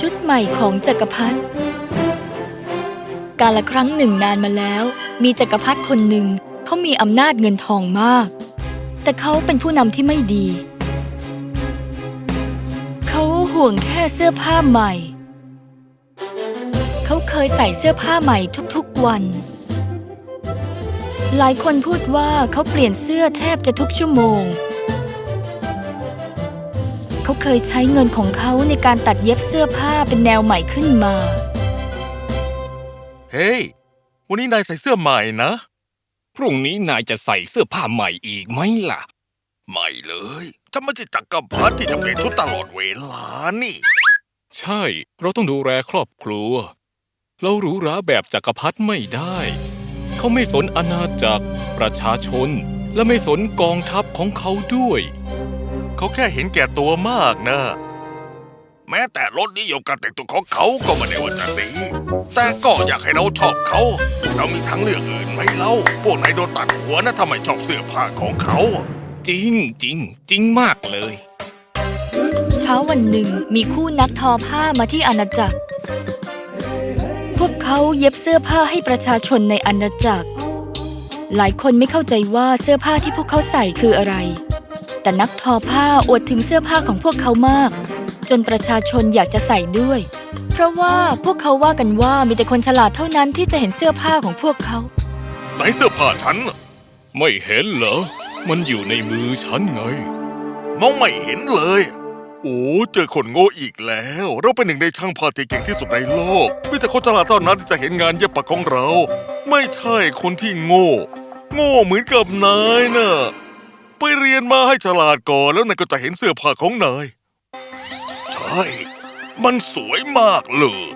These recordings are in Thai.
ชุดใหม่ของจักรพรรดิกาละครั้งหนึ่งนานมาแล้ว มีจักรพรรดิคนหนึ่งเขามีอำนาจเงินทองมาก แต่เขาเป็นผู้นำที่ไม่ดี เขาห่วงแค่เสื้อผ้าใหม่ เขาเคยใส่เสื้อผ้าใหม่ทุกๆวัน หลายคนพูดว่าเขาเปลี่ยนเสื้อแทบจะทุกชั่วโมง เขาเคยใช้เงินของเขาในการตัดเย็บเสื้อผ้าเป็นแนวใหม่ขึ้นมา เฮ้ย วันนี้นายใส่เสื้อใหม่นะ พรุ่งนี้นายจะใส่เสื้อผ้าใหม่อีกไหมล่ะ ไม่เลยฉันไม่ใช่จักรพรรดิที่จะเปลี่ยนชุดตลอดเวลานี่ ใช่ เราต้องดูแลครอบครัว เราหรูหราแบบจักรพรรดิไม่ได้ เขาไม่สนอาณาจักรประชาชน และไม่สนกองทัพของเขาด้วย เขาแค่เห็นแก่ตัวมากนะ แม้แต่รถนิยมการแต่งตัวของเขาก็ไม่ได้ว่าจะดีแต่ก็อยากให้เราชอบเขา เรามีทางเลือกอื่นไหมเล่าพวกนายโดนตัดหัวนะทำไมชอบเสื้อผ้าของเขา จริงจริงจริงมากเลย เช้าวันหนึ่งมีคู่นักทอผ้ามาที่อาณาจักร พวกเขาเย็บเสื้อผ้าให้ประชาชนในอาณาจักร หลายคนไม่เข้าใจว่าเสื้อผ้าที่พวกเขาใส่คืออะไร แต่นักทอผ้าอวดถึงเสื้อผ้าของพวกเขามาก จนประชาชนอยากจะใส่ด้วย เพราะว่าพวกเขาว่ากันว่ามีแต่คนฉลาดเท่านั้นที่จะเห็นเสื้อผ้าของพวกเขาไหนเสื้อผ้าฉันน่ะไม่เห็นเหรอ มันอยู่ในมือฉันไง มองไม่เห็นเลย โอ้เจอคนโง่อีกแล้ว เราเป็นหนึ่งในช่างผ้าที่เก่งที่สุดในโลกมีแต่คนฉลาดเท่านั้นที่จะเห็นงานเย็บปักของเรา ไม่ใช่คนที่โง่ โง่เหมือนกับนายน่ะ ไปเรียนมาให้ฉลาดก่อนแล้วนายก็จะเห็นเสื้อผ้าของนาย ใช่ มันสวยมากเลย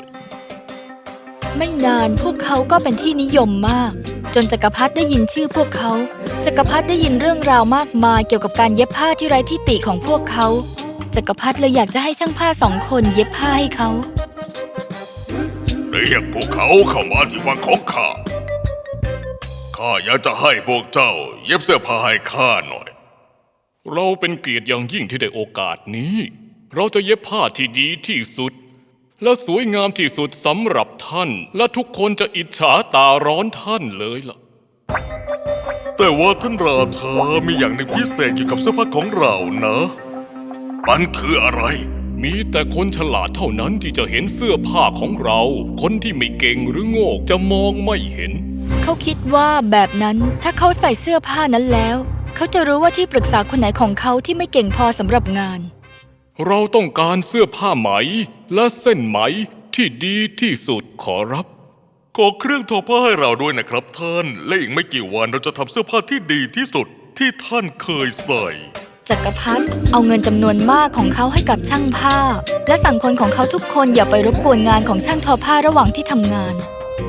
ไม่นานพวกเขาก็เป็นที่นิยมมาก จนจักรพรรดิได้ยินชื่อพวกเขาจักรพรรดิได้ยินเรื่องราวมากมายเกี่ยวกับการเย็บผ้าที่ไร้ที่ติของพวกเขาจักรพรรดิเลยอยากจะให้ช่างผ้าสองคนเย็บผ้าให้เขาเรียกพวกเขาเข้ามาที่วังของข้า ข้าอยากจะให้พวกเจ้าเย็บเสื้อผ้าให้ข้าหน่อย เราเป็นเกียรติอย่างยิ่งที่ได้โอกาสนี้ เราจะเย็บผ้าที่ดีที่สุด และสวยงามที่สุดสำหรับท่าน และทุกคนจะอิจฉาตาร้อนท่านเลยล่ะ แต่ว่าท่านราชามีอย่างหนึ่งพิเศษเกี่ยวกับเสื้อผ้าของเรานะ มันคืออะไร มีแต่คนฉลาดเท่านั้นที่จะเห็นเสื้อผ้าของเรา คนที่ไม่เก่งหรือโง่จะมองไม่เห็น เขาคิดว่าแบบนั้นถ้าเขาใส่เสื้อผ้านั้นแล้ว เขาจะรู้ว่าที่ปรึกษาคนไหนของเขาที่ไม่เก่งพอสำหรับงาน เราต้องการเสื้อผ้าไหมและเส้นไหมที่ดีที่สุดขอรับ ขอเครื่องทอผ้าให้เราด้วยนะครับท่าน และอีกไม่กี่วันเราจะทำเสื้อผ้าที่ดีที่สุดที่ท่านเคยใส่ จักรพรรดิเอาเงินจำนวนมากของเขาให้กับช่างผ้า และสั่งคนของเขาทุกคนอย่าไปรบกวนงานของช่างทอผ้าระหว่างที่ทำงาน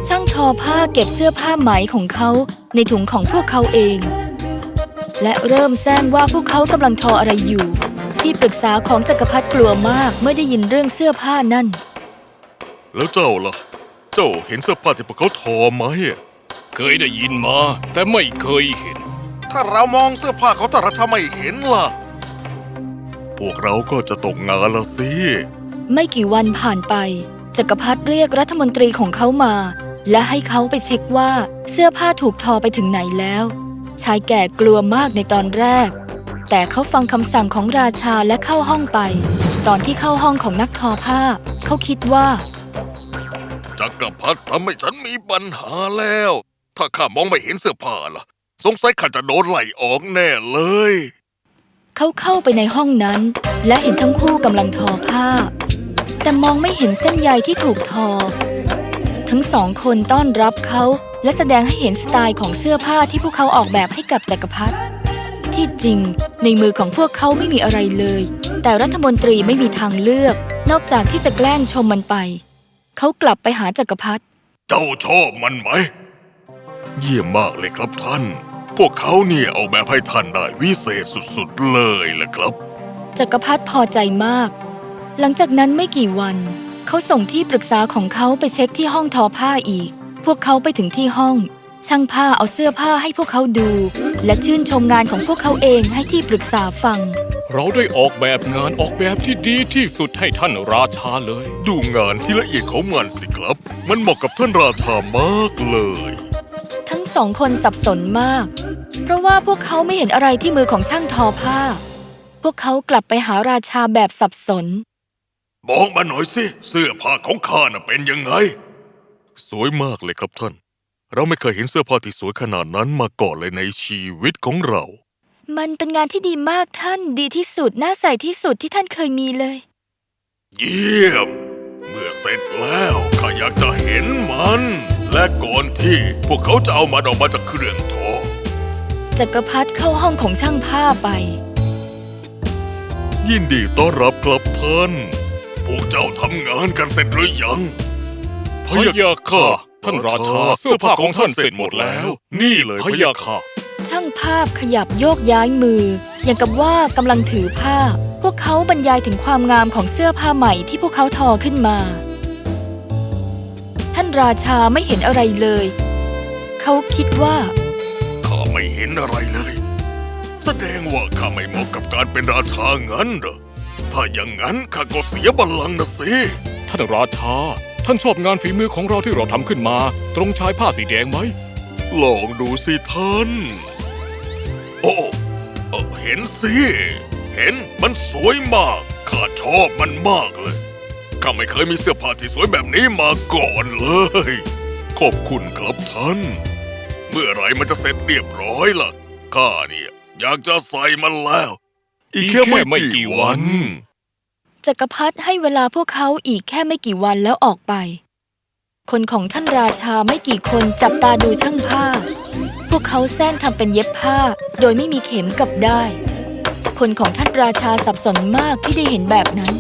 ช่างทอผ้าเก็บเสื้อผ้าไหมของเขาในถุงของพวกเขาเอง และเริ่มแซงว่าพวกเขากำลังทออะไรอยู่ ที่ปรึกษาของจักรพรรดิกลัวมากเมื่อได้ยินเรื่องเสื้อผ้านั่น แล้วเจ้าล่ะ เจ้าเห็นเสื้อผ้าที่พวกเขาทอไหมเคยได้ยินมา แต่ไม่เคยเห็น ถ้าเรามองเสื้อผ้าเขาถ้าราชาไม่เห็นล่ะ พวกเราก็จะตกงานละสิ ไม่กี่วันผ่านไปจักรพรรดิเรียกรัฐมนตรีของเขามา และให้เขาไปเช็คว่าเสื้อผ้าถูกทอไปถึงไหนแล้ว ชายแก่กลัวมากในตอนแรก แต่เขาฟังคำสั่งของราชาและเข้าห้องไป ตอนที่เข้าห้องของนักทอผ้า เขาคิดว่า จักรพรรดิทำให้ฉันมีปัญหาแล้ว ถ้าข้ามองไม่เห็นเสื้อผ้าล่ะ สงสัยข้าจะโดนไล่ออกแน่เลย เขาเข้าไปในห้องนั้น และเห็นทั้งคู่กำลังทอผ้า แต่มองไม่เห็นเส้นใยที่ถูกทอ ทั้งสองคนต้อนรับเขาและแสดงให้เห็นสไตล์ของเสื้อผ้าที่พวกเขาออกแบบให้กับจักรพรรดิที่จริง ในมือของพวกเขาไม่มีอะไรเลย แต่รัฐมนตรีไม่มีทางเลือก นอกจากที่จะแกล้งชมมันไป เขากลับไปหาจักรพรรดิเจ้าชอบมันไหม เยี่ยมมากเลยครับท่าน พวกเขาเนี่ยเอาแบบให้ท่านได้วิเศษสุดๆเลยแหละครับ จักรพรรดิพอใจมาก หลังจากนั้นไม่กี่วัน เขาส่งที่ปรึกษาของเขาไปเช็คที่ห้องทอผ้าอีก พวกเขาไปถึงที่ห้อง ช่างผ้าเอาเสื้อผ้าให้พวกเขาดู และชื่นชมงานของพวกเขาเองให้ที่ปรึกษาฟัง เราได้ออกแบบงานออกแบบที่ดีที่สุดให้ท่านราชาเลย ดูงานที่ละเอียดของมันสิครับ มันเหมาะกับท่านราชามากเลย ทั้งสองคนสับสนมาก เพราะว่าพวกเขาไม่เห็นอะไรที่มือของช่างทอผ้า พวกเขากลับไปหาราชาแบบสับสน บอกมาหน่อยสิ เสื้อผ้าของข้าน่ะเป็นยังไง สวยมากเลยครับท่าน เราไม่เคยเห็นเสื้อผ้าที่สวยขนาดนั้นมาก่อนเลยในชีวิตของเรา มันเป็นงานที่ดีมากท่านดีที่สุด น่าใส่ที่สุดที่ท่านเคยมีเลย เยี่ยม เมื่อเสร็จแล้วข้าอยากจะเห็นมัน และก่อนที่พวกเขาจะเอามันออกมาจากเครื่องทอจักรพรรดิเข้าห้องของช่างผ้าไป ยินดีต้อนรับครับท่าน พวกเจ้าทำงานกันเสร็จหรือยังพะยะค่ะ ท่านราชาเสื้อผ้าของท่านเสร็จหมดแล้ว นี่เลยพะยะค่ะ ช่างภาพขยับโยกย้ายมือ อย่างกับว่ากำลังถือผ้า พวกเขาบรรยายถึงความงามของเสื้อผ้าใหม่ที่พวกเขาทอขึ้นมา ท่านราชาไม่เห็นอะไรเลย เขาคิดว่าข้าไม่เห็นอะไรเลย แสดงว่าข้าไม่เหมาะกับการเป็นราชางั้นเหรอ ถ้าอย่างนั้นข้าก็เสียบัลลังก์นะสิ ท่านราชา ท่านชอบงานฝีมือของเราที่เราทำขึ้นมา ตรงชายผ้าสีแดงไหม ลองดูสิท่าน โอ้เอ่อเห็นสิ เห็นมันสวยมาก ข้าชอบมันมากเลย ข้าไม่เคยมีเสื้อผ้าที่สวยแบบนี้มาก่อนเลย ขอบคุณครับท่าน เมื่อไหรมันจะเสร็จเรียบร้อยล่ะ ข้าเนี่ยอยากจะใส่มันแล้ว อีกแค่ไม่กี่วัน จักรพรรดิให้เวลาพวกเขาอีกแค่ไม่กี่วันแล้วออกไป คนของท่านราชาไม่กี่คนจับตาดูช่างผ้าพวกเขาแซงทำเป็นเย็บผ้า โดยไม่มีเข็มกับได้ คนของท่านราชาสับสนมากที่ได้เห็นแบบนั้น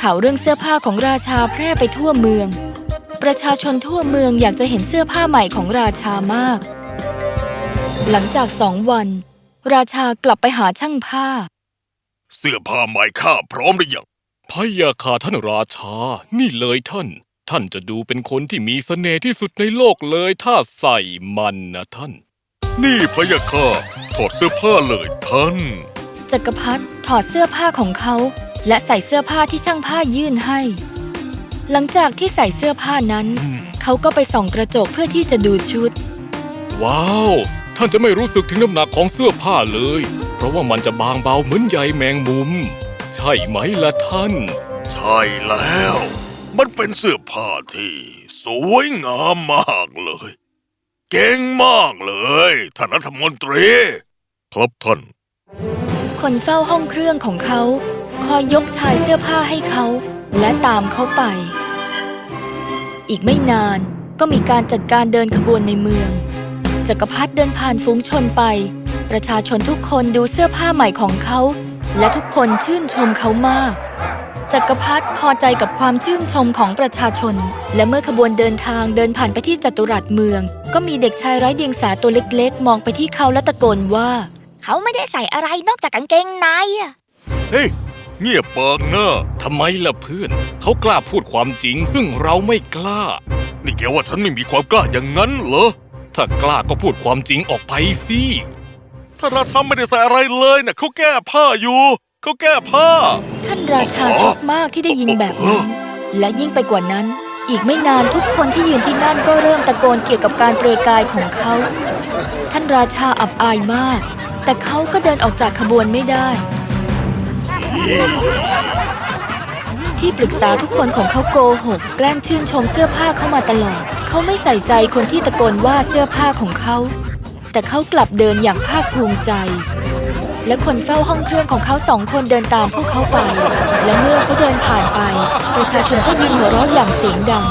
ข่าวเรื่องเสื้อผ้าของราชาแพร่ไปทั่วเมือง ประชาชนทั่วเมืองอยากจะเห็นเสื้อผ้าใหม่ของราชามาก หลังจากสองวัน ราชากลับไปหาช่างผ้า เสื้อผ้าใหม่ข้าพร้อมหรือยังพะยะค่ะท่านราชา นี่เลยท่าน ท่านจะดูเป็นคนที่มีเสน่ห์ที่สุดในโลกเลย ถ้าใส่มันนะท่าน นี่พะยะค่ะถอดเสื้อผ้าเลยท่าน จักรพรรดิถอดเสื้อผ้าของเขา และใส่เสื้อผ้าที่ช่างผ้ายื่นให้ หลังจากที่ใส่เสื้อผ้านั้น เขาก็ไปส่องกระจกเพื่อที่จะดูชุด ว้าว ท่านจะไม่รู้สึกถึงน้ำหนักของเสื้อผ้าเลยเพ ราะว่ามันจะบางเบาเหมือนใยแมงมุม ใช่ไหมล่ะท่าน ใช่แล้ว มันเป็นเสื้อผ้าที่ สวยงามมากเลย เก่งมากเลยท่านรัฐมนตรี ครับท่าน คนเฝ้าห้องเครื่องของเขา คอยยกชายเสื้อผ้าให้เขา และตามเขาไป อีกไม่นานก็มีการจัดการเดินขบวนในเมืองจักรพรรดิเดินผ่านฝูงชนไป ประชาชนทุกคนดูเสื้อผ้าใหม่ของเขา และทุกคนชื่นชมเขามาก จักรพรรดิพอใจกับความชื่นชมของประชาชน และเมื่อขบวนเดินทางเดินผ่านไปที่จัตุรัสเมือง ก็มีเด็กชายไร้เดียงสาตัวเล็กๆ มองไปที่เขาและตะโกนว่า เขาไม่ได้ใส่อะไรนอกจากกางเกงในอะเฮ้ยเงียบปากนะทำไมล่ะเพื่อน เขากล้าพูดความจริงซึ่งเราไม่กล้า นี่แกว่าฉันไม่มีความกล้าอย่างนั้นเหรอ ถ้ากล้าก็พูดความจริงออกไปสิ ถ้าราชาไม่ได้ใส่อะไรเลยนะเขาแก้ผ้าอยู่เขาแก้ผ้า ท่านราชาช็อกมากที่ได้ยินแบบนั้นและยิ่งไปกว่านั้น อีกไม่นานทุกคนที่ยืนที่นั่นก็เริ่มตะโกนเกี่ยวกับการเปลือยกายของเขา ท่านราชาอับอายมาก แต่เขาก็เดินออกจากขบวนไม่ได้ ที่ปรึกษาทุกคนของเขาโกหก แกล้งชื่นชมเสื้อผ้าเข้ามาตลอด เขาไม่ใส่ใจคนที่ตะโกนว่าเสื้อผ้าของเขา แต่เขากลับเดินอย่างภาคภูมิใจ และคนเฝ้าห้องเครื่องของเขาสองคนเดินตามพวกเขาไป และเมื่อเขาเดินผ่านไป ประชาชนก็ยืนหัวเราะอย่างเสียงดัง